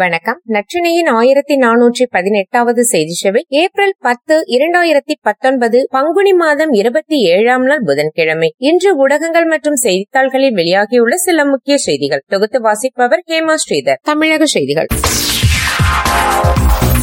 வணக்கம். நற்றினையின் ஆயிரத்தி நானூற்றி பதினெட்டாவது செய்தி சேவை ஏப்ரல் பத்து இரண்டாயிரத்தி பத்தொன்பது பங்குனி மாதம் இருபத்தி ஏழாம் நாள் புதன்கிழமை. இன்று ஊடகங்கள் மற்றும் செய்தித்தாள்களில் வெளியாகியுள்ள சில முக்கிய செய்திகள். தொகுத்து வாசிப்பவர் ஹேமா ஸ்ரீதர். தமிழக செய்திகள்.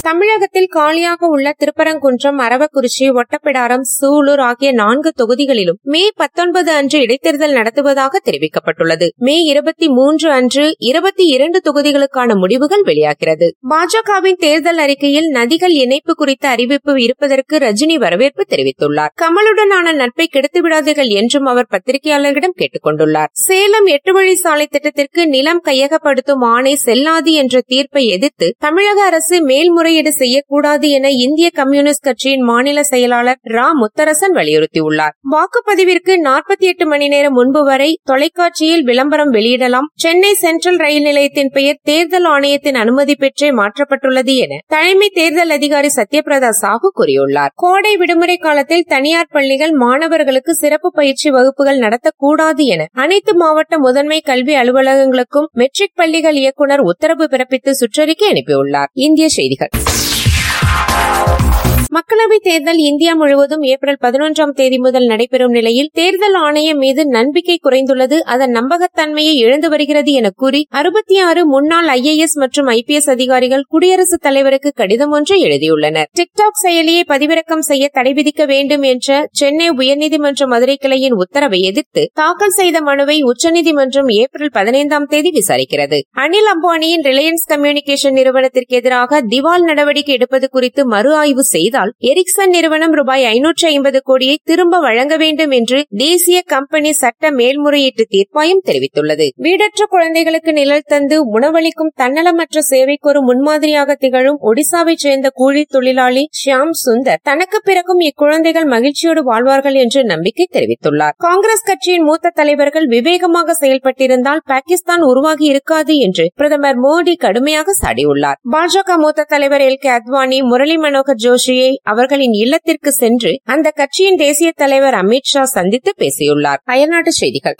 தமிழகத்தில் காலியாக உள்ள திருப்பரங்குன்றம் அரவக்குறிச்சி ஒட்டப்பிடாரம் சூலூர் ஆகிய நான்கு தொகுதிகளிலும் மே பத்தொன்பது அன்று இடைத்தேர்தல் நடத்துவதாக தெரிவிக்கப்பட்டுள்ளது. மே இருபத்தி மூன்று அன்று இருபத்தி இரண்டு தொகுதிகளுக்கான முடிவுகள் வெளியாகிறது. பாஜகவின் தேர்தல் அறிக்கையில் நதிகள் இணைப்பு குறித்த அறிவிப்பு இருப்பதற்கு ரஜினி வரவேற்பு தெரிவித்துள்ளார். கமலுடனான நட்பை கெடுத்துவிடாதீர்கள் என்றும் அவர் பத்திரிகையாளர்களிடம் கேட்டுக் கொண்டுள்ளார் சேலம் எட்டு வழி சாலை திட்டத்திற்கு நிலம் கையகப்படுத்தும் ஆணை செல்லாது என்ற தீர்ப்பை எதிர்த்து தமிழக அரசு மேல்முறை முறையீடு செய்யக்கூடாது என இந்திய கம்யூனிஸ்ட் கட்சியின் மாநில செயலாளர் ரா. முத்தரசன் வலியுறுத்தியுள்ளார். வாக்குப்பதிவிற்கு நாற்பத்தி எட்டு மணி நேரம் முன்பு வரை தொலைக்காட்சியில் விளம்பரம் வெளியிடலாம். சென்னை சென்ட்ரல் ரயில் நிலையத்தின் பெயர் தேர்தல் ஆணையத்தின் அனுமதி பெற்றே மாற்றப்பட்டுள்ளது என தலைமை தேர்தல் அதிகாரி சத்யபிரதா சாஹூ கூறியுள்ளார். கோடை விடுமுறை காலத்தில் தனியார் பள்ளிகள் மாணவர்களுக்கு சிறப்பு பயிற்சி வகுப்புகள் நடத்தக்கூடாது என அனைத்து மாவட்ட முதன்மை கல்வி அலுவலகங்களுக்கும் மெட்ரிக் பள்ளிகள் இயக்குநர் உத்தரவு பிறப்பித்து சுற்றறிக்கை அனுப்பியுள்ளார். இந்திய செய்திகள். Mix. மக்களவைத் தேர்தல் இந்தியா முழுவதும் ஏப்ரல் பதினொன்றாம் தேதி முதல் நடைபெறும் நிலையில் தேர்தல் ஆணையம் மீது நம்பிக்கை குறைந்துள்ளது. அதன் நம்பகத்தன்மையை இழந்து வருகிறது என கூறி அறுபத்தி ஆறு முன்னாள் ஐஏஎஸ் மற்றும் ஐபிஎஸ் அதிகாரிகள் குடியரசுத் தலைவருக்கு கடிதம் ஒன்றை எழுதியுள்ளனர். டிக்டாக் செயலியை பதிவிறக்கம் செய்ய தடை விதிக்க வேண்டும் என்ற சென்னை உயர்நீதிமன்ற மதுரை கிளையின் உத்தரவை எதிர்த்து தாக்கல் செய்த மனுவை உச்சநீதிமன்றம் ஏப்ரல் பதினைந்தாம் தேதி விசாரிக்கிறது. அனில் அம்பானியின் ரிலையன்ஸ் கம்யூனிகேஷன் நிறுவனத்திற்கு எதிராக திவால் நடவடிக்கை எடுப்பது குறித்து மறு ஆய்வு செய்தால் எரிக்சன் நிறுவனம் ரூபாய் ஐநூற்று ஐம்பது கோடியை திரும்ப வழங்க வேண்டும் என்று தேசிய கம்பெனி சட்ட மேல்முறையீட்டு தீர்ப்பாயம் தெரிவித்துள்ளது. வீடற்ற குழந்தைகளுக்கு நிழல் தந்து உணவளிக்கும் தன்னலமற்ற சேவைக்கு ஒரு முன்மாதிரியாக திகழும் ஒடிசாவைச் சேர்ந்த கூலி தொழிலாளி ஷியாம் சுந்தர் தனக்கு பிறக்கும் இக்குழந்தைகள் மகிழ்ச்சியோடு வாழ்வார்கள் என்று நம்பிக்கை தெரிவித்துள்ளார். காங்கிரஸ் கட்சியின் மூத்த தலைவர்கள் விவேகமாக செயல்பட்டிருந்தால் பாகிஸ்தான் உருவாகி இருக்காது என்று பிரதமர் மோடி கடுமையாக சாடியுள்ளார். பாஜக மூத்த தலைவர் எல் கே அத்வானி முரளி மனோகர் ஜோஷியை அவர்களின் இல்லத்திற்கு சென்று அந்த கட்சியின் தேசிய தலைவர் அமித்ஷா சந்தித்து பேசியுள்ளார். அயல்நாட்டு செய்திகள்.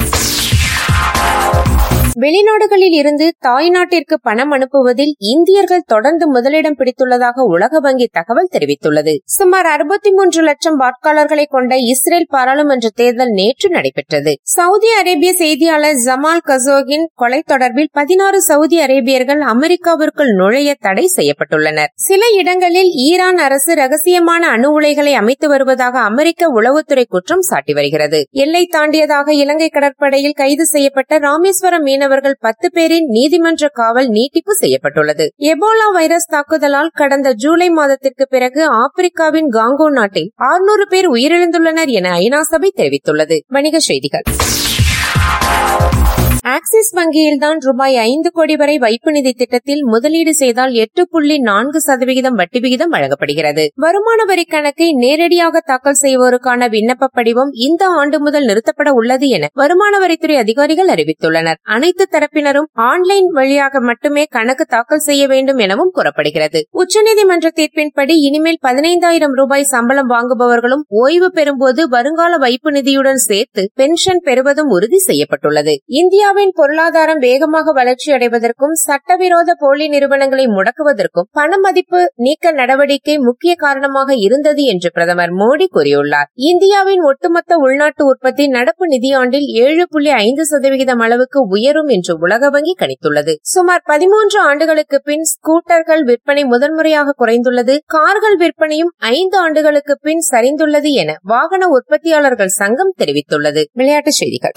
வெளிநாடுகளில் இருந்து தாய்நாட்டிற்கு பணம் அனுப்புவதில் இந்தியர்கள் தொடர்ந்து முதலிடம் பிடித்துள்ளதாக உலக வங்கி தகவல் தெரிவித்துள்ளது. சுமார் அறுபத்தி மூன்று லட்சம் வாக்காளர்களை கொண்ட இஸ்ரேல் பாராளுமன்ற தேர்தல் நேற்று நடைபெற்றது. சவுதி அரேபிய செய்தியாளர் ஜமால் கசோகின் கொலை தொடர்பில் பதினாறு சவுதி அரேபியர்கள் அமெரிக்காவிற்குள் நுழைய தடை செய்யப்பட்டுள்ளனர். சில இடங்களில் ஈரான் அரசு ரகசியமான அணு உலைகளை அமைத்து வருவதாக அமெரிக்க உளவுத்துறை குற்றம் சாட்டி வருகிறது. எல்லை தாண்டியதாக இலங்கை கடற்படையில் கைது செய்யப்பட்ட ராமேஸ்வரம் மீனவர் மீனவர்கள் பத்து பேரின் நீதிமன்ற காவல் நீட்டிப்பு செய்யப்பட்டுள்ளது. எபோலா வைரஸ் தாக்குதலால் கடந்த ஜூலை மாதத்திற்கு பிறகு ஆப்பிரிக்காவின் காங்கோ நாட்டில் ஆறுநூறு பேர் உயிரிழந்துள்ளனர் என ஐநா சபை தெரிவித்துள்ளது. வணிக செய்திகள். ஆக்சிஸ் வங்கியில்தான் ரூபாய் ஐந்து கோடி வரை வைப்பு நிதி திட்டத்தில் முதலீடு செய்தால் எட்டு புள்ளி நான்கு சதவிகிதம் வட்டி விகிதம் வழங்கப்படுகிறது. வருமான வரி கணக்கை நேரடியாக தாக்கல் செய்வோருக்கான விண்ணப்ப படிவம் இந்த ஆண்டு முதல் நிறுத்தப்பட உள்ளது என வருமான வரித்துறை அதிகாரிகள் அறிவித்துள்ளனர். அனைத்து தரப்பினரும் ஆன்லைன் வழியாக மட்டுமே கணக்கு தாக்கல் செய்ய வேண்டும் எனவும் கூறப்படுகிறது. உச்சநீதிமன்ற தீர்ப்பின்படி இனிமேல் பதினைந்தாயிரம் ரூபாய் சம்பளம் வாங்குபவர்களும் ஓய்வு பெறும்போது வருங்கால வைப்பு நிதியுடன் சேர்த்து பென்ஷன் பெறுவதும் உறுதி செய்யப்பட்டுள்ளது. இந்தியா இந்தியாவின் பொருளாதாரம் வேகமாக வளர்ச்சி அடைவதற்கும் சட்டவிரோத போலி நிறுவனங்களை முடக்குவதற்கும் பண மதிப்பு நீக்க நடவடிக்கை முக்கிய காரணமாக இருந்தது என்று பிரதமர் மோடி கூறியுள்ளார். இந்தியாவின் ஒட்டுமொத்த உள்நாட்டு உற்பத்தி நடப்பு நிதியாண்டில் ஏழு புள்ளி ஐந்து சதவிகிதம் அளவுக்கு உயரும் என்று உலக வங்கி கணித்துள்ளது. சுமார் பதிமூன்று ஆண்டுகளுக்கு பின் ஸ்கூட்டர்கள் விற்பனை முதன்முறையாக குறைந்துள்ளது. கார்கள் விற்பனையும் ஐந்து ஆண்டுகளுக்கு பின் சரிந்துள்ளது என வாகன உற்பத்தியாளர்கள் சங்கம் தெரிவித்துள்ளது. விளையாட்டுச் செய்திகள்.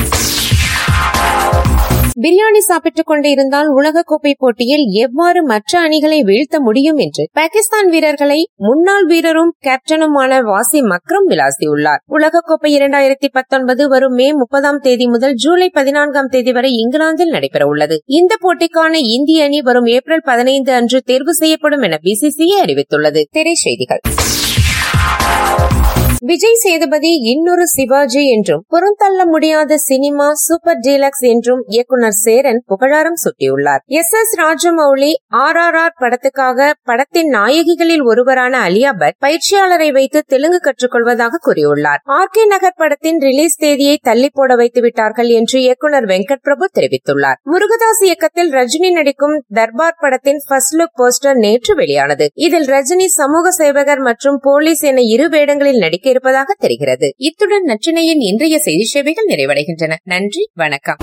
பிரியாணி சாப்பிட்டுக் கொண்டிருந்தால் உலகக்கோப்பை போட்டியில் எவ்வாறு மற்ற அணிகளை வீழ்த்த முடியும் என்று பாகிஸ்தான் வீரர்களை முன்னாள் வீரரும் கேப்டனுமான வாசி மக்ரம் விளாசியுள்ளார். உலகக்கோப்பை இரண்டாயிரத்தி பத்தொன்பது வரும் மே முப்பதாம் தேதி முதல் ஜூலை பதினான்காம் தேதி வரை இங்கிலாந்தில் நடைபெற உள்ளது இந்த போட்டிக்கான இந்திய அணி வரும் ஏப்ரல் பதினைந்து அன்று தேர்வு செய்யப்படும் என பிசிசிஐ அறிவித்துள்ளது. திரை செய்திகள். விஜய் சேதுபதி இன்னொரு சிவாஜி என்றும் புறந்தள்ள முடியாத சினிமா சூப்பர் டீலக்ஸ் என்றும் இயக்குனர் சேரன் புகழாரம் சுட்டியுள்ளார். S S Rajamouli R R R படத்துக்காக படத்தின் நாயகிகளில் ஒருவரான அலியா பட் பயிற்சியாளரை வைத்து தெலுங்கு கற்றுக்கொள்வதாக கூறியுள்ளார். ஆர் கே நகர் படத்தின் ரிலீஸ் தேதியை தள்ளி போட வைத்து விட்டார்கள் என்று இயக்குனர் வெங்கட் பிரபு தெரிவித்துள்ளார். முருகதாஸ் இயக்கத்தில் ரஜினி நடிக்கும் தர்பார் படத்தின் ஃபர்ஸ்ட் லுக் போஸ்டர் நேற்று வெளியானது. இதில் ரஜினி சமூக சேவகர் மற்றும் போலீஸ் என இரு வேடங்களில் நடிக்க இருப்பதாக தெரிகிறது. இத்துடன் நற்றினையின் இன்றைய செய்தி சேவைகள் நிறைவடைகின்றன. நன்றி வணக்கம்.